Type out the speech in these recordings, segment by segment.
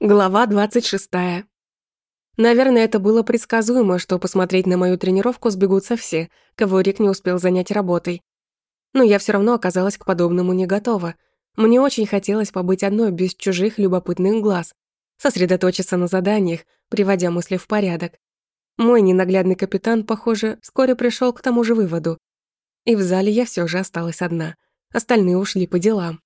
Глава 26. Наверное, это было предсказуемо, что посмотреть на мою тренировку сбегутся все, кого Рик не успел занять работой. Но я все равно оказалась к подобному не готова. Мне очень хотелось побыть одной, без чужих любопытных глаз, сосредоточиться на заданиях, приводя мысли в порядок. Мой ненаглядный капитан, похоже, вскоре пришел к тому же выводу. И в зале я все же осталась одна. Остальные ушли по делам.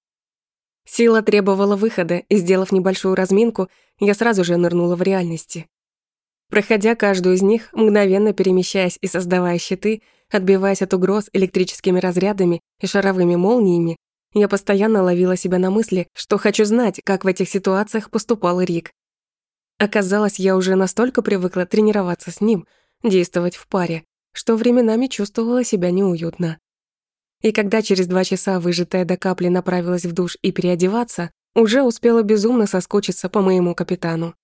Сила требовала выхода, и, сделав небольшую разминку, я сразу же нырнула в реальности. Проходя каждую из них, мгновенно перемещаясь и создавая щиты, отбиваясь от угроз электрическими разрядами и шаровыми молниями, я постоянно ловила себя на мысли, что хочу знать, как в этих ситуациях поступал Рик. Оказалось, я уже настолько привыкла тренироваться с ним, действовать в паре, что временами чувствовала себя неуютно. И когда через два часа выжатая до капли направилась в душ и переодеваться, уже успела безумно соскучиться по моему капитану.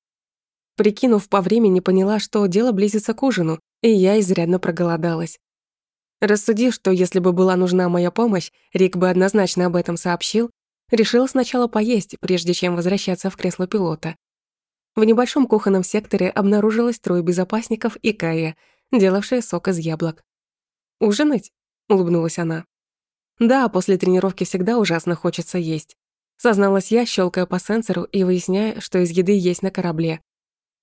Прикинув по времени, поняла, что дело близится к ужину, и я изрядно проголодалась. Рассудив, что если бы была нужна моя помощь, Рик бы однозначно об этом сообщил, решила сначала поесть, прежде чем возвращаться в кресло пилота. В небольшом кухонном секторе обнаружилось трое безопасников и Кая, делавшая сок из яблок. «Ужинать?» — улыбнулась она. Да, после тренировки всегда ужасно хочется есть. Созналась я, щелкая по сенсору и выясняя, что из еды есть на корабле.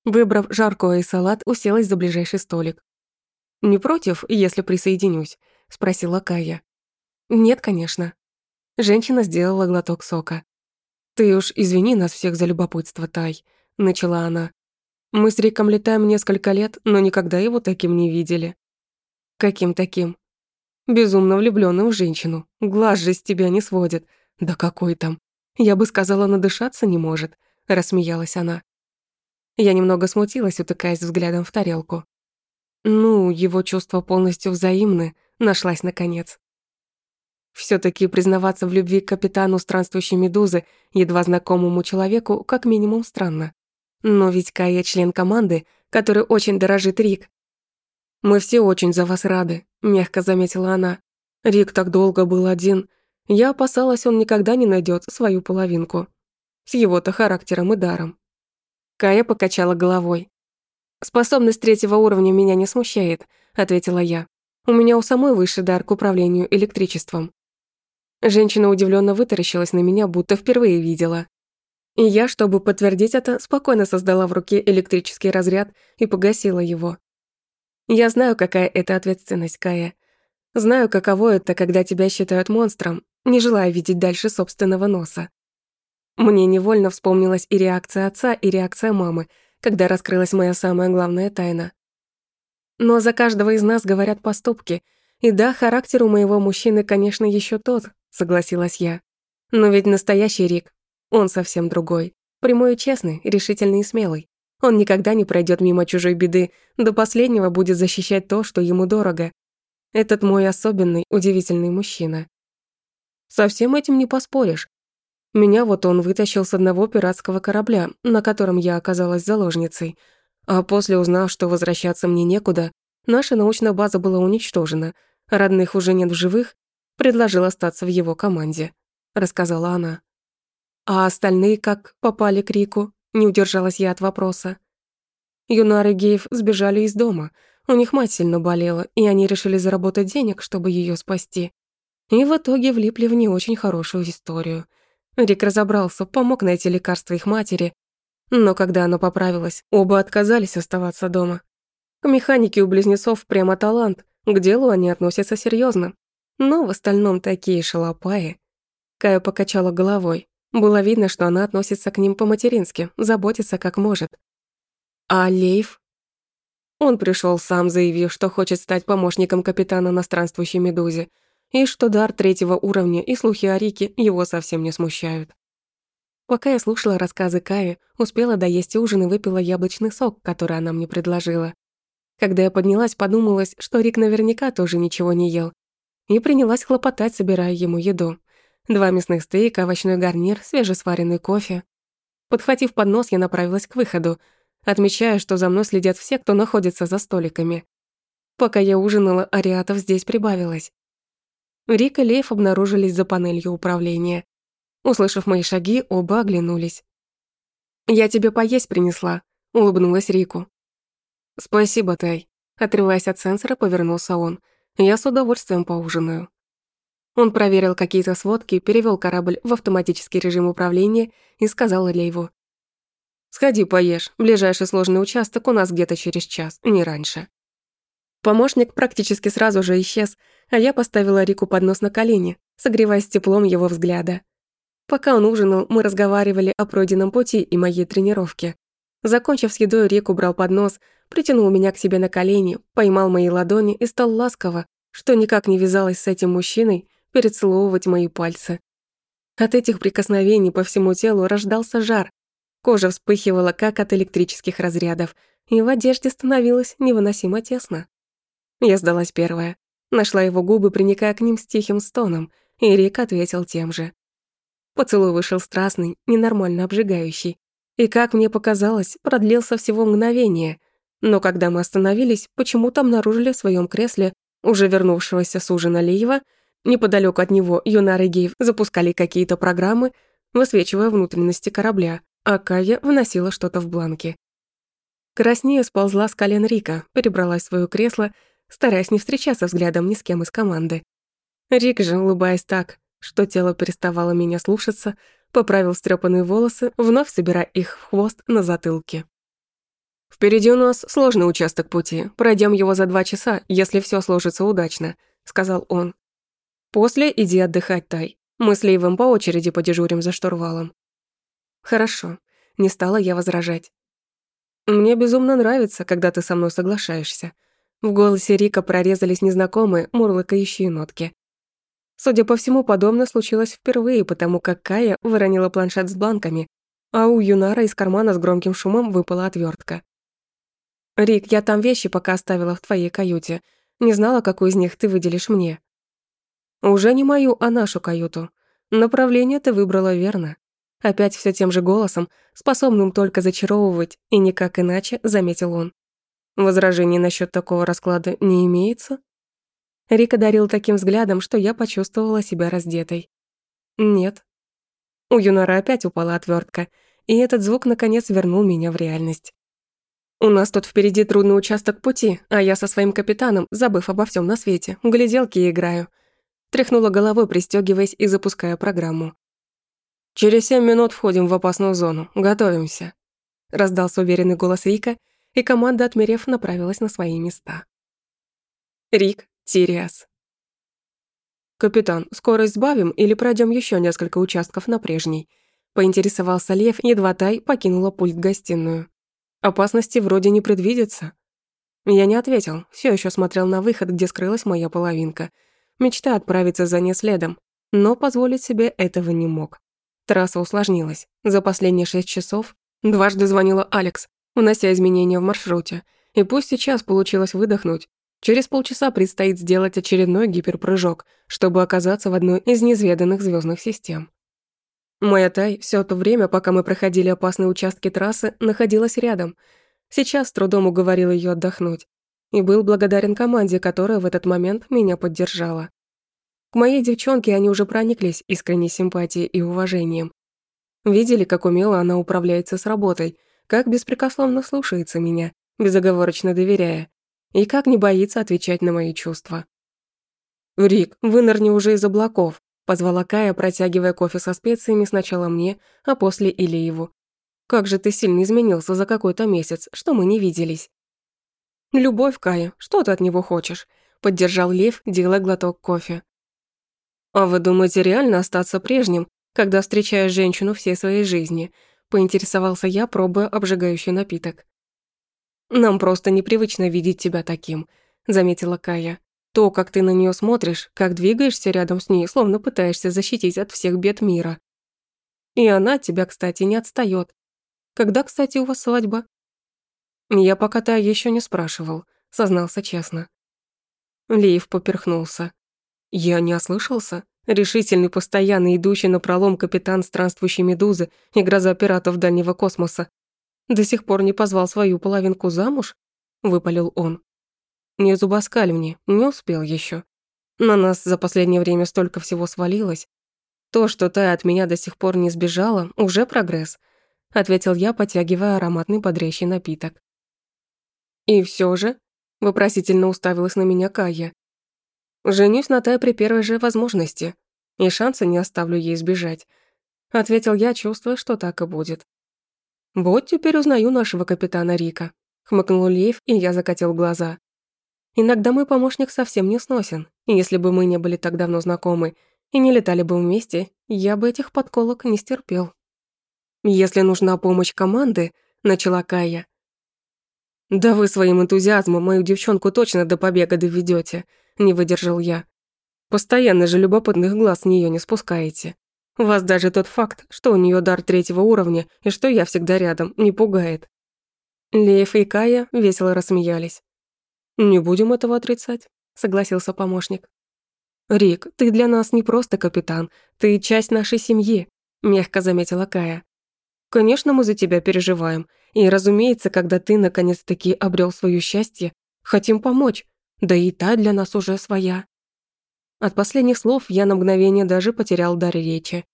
Выбрав жаркое и салат, уселась за ближайший столик. «Не против, если присоединюсь?» — спросила Кая. «Нет, конечно». Женщина сделала глоток сока. «Ты уж извини нас всех за любопытство, Тай», — начала она. «Мы с Риком летаем несколько лет, но никогда его таким не видели». «Каким таким?» Безумно влюблённым в женщину. Глаз же с тебя не сводит. Да какой там? Я бы сказала, надышаться не может, рассмеялась она. Я немного смутилась, утыкаясь взглядом в тарелку. Ну, его чувства полностью взаимны, нашлась наконец. все таки признаваться в любви к капитану странствующей медузы, едва знакомому человеку, как минимум странно. Но ведь Кая член команды, который очень дорожит Рик, «Мы все очень за вас рады», — мягко заметила она. «Рик так долго был один. Я опасалась, он никогда не найдет свою половинку. С его-то характером и даром». Кая покачала головой. «Способность третьего уровня меня не смущает», — ответила я. «У меня у самой высший дар к управлению электричеством». Женщина удивленно вытаращилась на меня, будто впервые видела. И я, чтобы подтвердить это, спокойно создала в руке электрический разряд и погасила его. Я знаю, какая это ответственность, Кая. Знаю, каково это, когда тебя считают монстром, не желая видеть дальше собственного носа. Мне невольно вспомнилась и реакция отца, и реакция мамы, когда раскрылась моя самая главная тайна. Но за каждого из нас говорят поступки. И да, характер у моего мужчины, конечно, еще тот, согласилась я. Но ведь настоящий Рик, он совсем другой. Прямой и честный, решительный и смелый. Он никогда не пройдет мимо чужой беды, до последнего будет защищать то, что ему дорого. Этот мой особенный, удивительный мужчина. Со всем этим не поспоришь. Меня вот он вытащил с одного пиратского корабля, на котором я оказалась заложницей. А после, узнав, что возвращаться мне некуда, наша научная база была уничтожена, родных уже нет в живых, предложил остаться в его команде, рассказала она. А остальные как попали к Рику? Не удержалась я от вопроса. Юнар и Гейв сбежали из дома. У них мать сильно болела, и они решили заработать денег, чтобы ее спасти. И в итоге влипли в не очень хорошую историю. Рик разобрался, помог найти лекарство их матери, но когда она поправилась, оба отказались оставаться дома. К механике у близнецов прямо талант, к делу они относятся серьезно, но в остальном такие шалопаи. Кая покачала головой. Было видно, что она относится к ним по-матерински, заботится как может. А Лейф? Он пришел сам, заявив, что хочет стать помощником капитана на странствующей медузе, и что дар третьего уровня и слухи о Рике его совсем не смущают. Пока я слушала рассказы Каи, успела доесть ужин и выпила яблочный сок, который она мне предложила. Когда я поднялась, подумалось, что Рик наверняка тоже ничего не ел, и принялась хлопотать, собирая ему еду. Два мясных стейка, овощной гарнир, свежесваренный кофе. Подхватив поднос, я направилась к выходу, отмечая, что за мной следят все, кто находится за столиками. Пока я ужинала, ариатов здесь прибавилось. Рик и Лейф обнаружились за панелью управления. Услышав мои шаги, оба оглянулись. «Я тебе поесть принесла», — улыбнулась Рику. «Спасибо, Тай». Отрываясь от сенсора, повернулся он. «Я с удовольствием поужинаю». Он проверил какие-то сводки, перевел корабль в автоматический режим управления и сказал Лейву. «Сходи поешь, ближайший сложный участок у нас где-то через час, не раньше». Помощник практически сразу же исчез, а я поставила Рику поднос на колени, согреваясь теплом его взгляда. Пока он ужинал, мы разговаривали о пройденном пути и моей тренировке. Закончив с едой, Рик убрал поднос, притянул меня к себе на колени, поймал мои ладони и стал ласково, что никак не вязалось с этим мужчиной, перецеловывать мои пальцы. От этих прикосновений по всему телу рождался жар. Кожа вспыхивала, как от электрических разрядов, и в одежде становилось невыносимо тесно. Я сдалась первая. Нашла его губы, приникая к ним с тихим стоном, и Рик ответил тем же. Поцелуй вышел страстный, ненормально обжигающий. И, как мне показалось, продлился всего мгновение. Но когда мы остановились, почему-то обнаружили в своем кресле уже вернувшегося с ужина Лиева, неподалеку от него Юнар и Гейв запускали какие-то программы, высвечивая внутренности корабля, а Кая вносила что-то в бланки. Краснея сползла с колен Рика, перебралась в своё кресло, стараясь не встречаться взглядом ни с кем из команды. Рик же, улыбаясь так, что тело переставало меня слушаться, поправил стрёпанные волосы, вновь собирая их в хвост на затылке. «Впереди у нас сложный участок пути. Пройдем его за два часа, если все сложится удачно», — сказал он. «После иди отдыхать, Тай. Мы с Лейвом по очереди подежурим за штурвалом». «Хорошо», — не стала я возражать. «Мне безумно нравится, когда ты со мной соглашаешься». В голосе Рика прорезались незнакомые, мурлыкающие нотки. Судя по всему, подобное случилось впервые, потому как Кая выронила планшет с бланками, а у Юнара из кармана с громким шумом выпала отвертка. «Рик, я там вещи пока оставила в твоей каюте. Не знала, какую из них ты выделишь мне». «Уже не мою, а нашу каюту. Направление ты выбрала верно». Опять все тем же голосом, способным только зачаровывать, и никак иначе, заметил он. Возражений насчет такого расклада не имеется? Рик одарил таким взглядом, что я почувствовала себя раздетой. Нет. У Юнора опять упала отвертка, и этот звук наконец вернул меня в реальность. У нас тут впереди трудный участок пути, а я со своим капитаном, забыв обо всем на свете, в гляделки играю. Тряхнула головой, пристегиваясь и запуская программу. «Через семь минут входим в опасную зону. Готовимся», — раздался уверенный голос Рика, и команда, отмерев, направилась на свои места. Рик, Тириас. «Капитан, скорость сбавим или пройдем еще несколько участков на прежней?» Поинтересовался Лев, едва Тай покинула пульт гостиную. «Опасности вроде не предвидится». Я не ответил, все еще смотрел на выход, где скрылась моя половинка. Мечта отправиться за ней следом, но позволить себе этого не мог. Трасса усложнилась. За последние шесть часов дважды звонила Алекс, унося изменения в маршруте. И пусть сейчас получилось выдохнуть, Через полчаса предстоит сделать очередной гиперпрыжок, чтобы оказаться в одной из неизведанных звездных систем. Моя Тай все то время, пока мы проходили опасные участки трассы, находилась рядом. Сейчас с трудом уговорил ее отдохнуть. И был благодарен команде, которая в этот момент меня поддержала. К моей девчонке они уже прониклись искренней симпатией и уважением. Видели, как умело она управляется с работой, как беспрекословно слушается меня, безоговорочно доверяя и как не боится отвечать на мои чувства. «Рик, вынырни уже из облаков», — позвала Кая, протягивая кофе со специями сначала мне, а после Илиеву. «Как же ты сильно изменился за какой-то месяц, что мы не виделись». «Любовь, Кая, что ты от него хочешь?» — поддержал Лев, делая глоток кофе. «А вы думаете реально остаться прежним, когда встречаешь женщину всей своей жизни?» — поинтересовался я, пробуя обжигающий напиток. «Нам просто непривычно видеть тебя таким», — заметила Кая. «То, как ты на нее смотришь, как двигаешься рядом с ней, словно пытаешься защитить от всех бед мира. И она тебя, кстати, не отстает. Когда, кстати, у вас свадьба?» «Я пока та еще не спрашивал», — сознался честно. Леев поперхнулся. «Я не ослышался?» Решительный, постоянно идущий на пролом капитан странствующей медузы и гроза пиратов дальнего космоса до сих пор не позвал свою половинку замуж?» — выпалил он. «Не зубоскаль мне, не успел еще. На нас за последнее время столько всего свалилось. То, что та от меня до сих пор не сбежала, уже прогресс. ответил я, потягивая ароматный бодрящий напиток. И все же, вопросительно уставилась на меня Кая. Женюсь на Тай при первой же возможности, и шанса не оставлю ей сбежать, ответил я, чувствуя, что так и будет. Вот теперь узнаю нашего капитана Рика, хмыкнул Лейв, и я закатил глаза. Иногда мой помощник совсем не сносен, и если бы мы не были так давно знакомы и не летали бы вместе, я бы этих подколок не стерпел. «Если нужна помощь команды», — начала Кая. «Да вы своим энтузиазмом мою девчонку точно до побега доведете, не выдержал я. «Постоянно же любопытных глаз с неё не спускаете. Вас даже тот факт, что у неё дар третьего уровня и что я всегда рядом, не пугает». Лев и Кая весело рассмеялись. «Не будем этого отрицать», — согласился помощник. «Рик, ты для нас не просто капитан, ты часть нашей семьи», — мягко заметила Кая. Конечно, мы за тебя переживаем. И, разумеется, когда ты наконец-таки обрел свое счастье, хотим помочь. Да и та для нас уже своя. От последних слов я на мгновение даже потерял дар речи.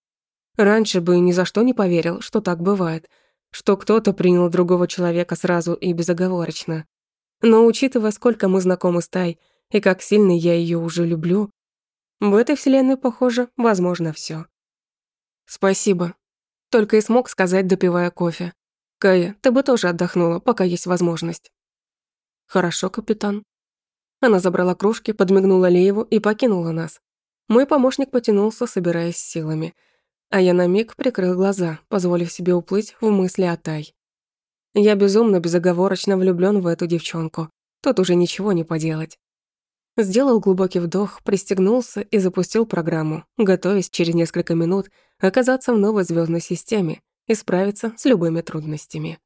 Раньше бы ни за что не поверил, что так бывает, что кто-то принял другого человека сразу и безоговорочно. Но учитывая, сколько мы знакомы с Тай и как сильно я ее уже люблю, в этой вселенной, похоже, возможно все. Спасибо, только и смог сказать, допивая кофе. «Кая, ты бы тоже отдохнула, пока есть возможность». «Хорошо, капитан». Она забрала кружки, подмигнула Лееву и покинула нас. Мой помощник потянулся, собираясь силами. А я на миг прикрыл глаза, позволив себе уплыть в мысли о Тай. Я безумно, безоговорочно влюблён в эту девчонку. Тут уже ничего не поделать. Сделал глубокий вдох, пристегнулся и запустил программу, готовясь через несколько минут оказаться в новой звездной системе и справиться с любыми трудностями.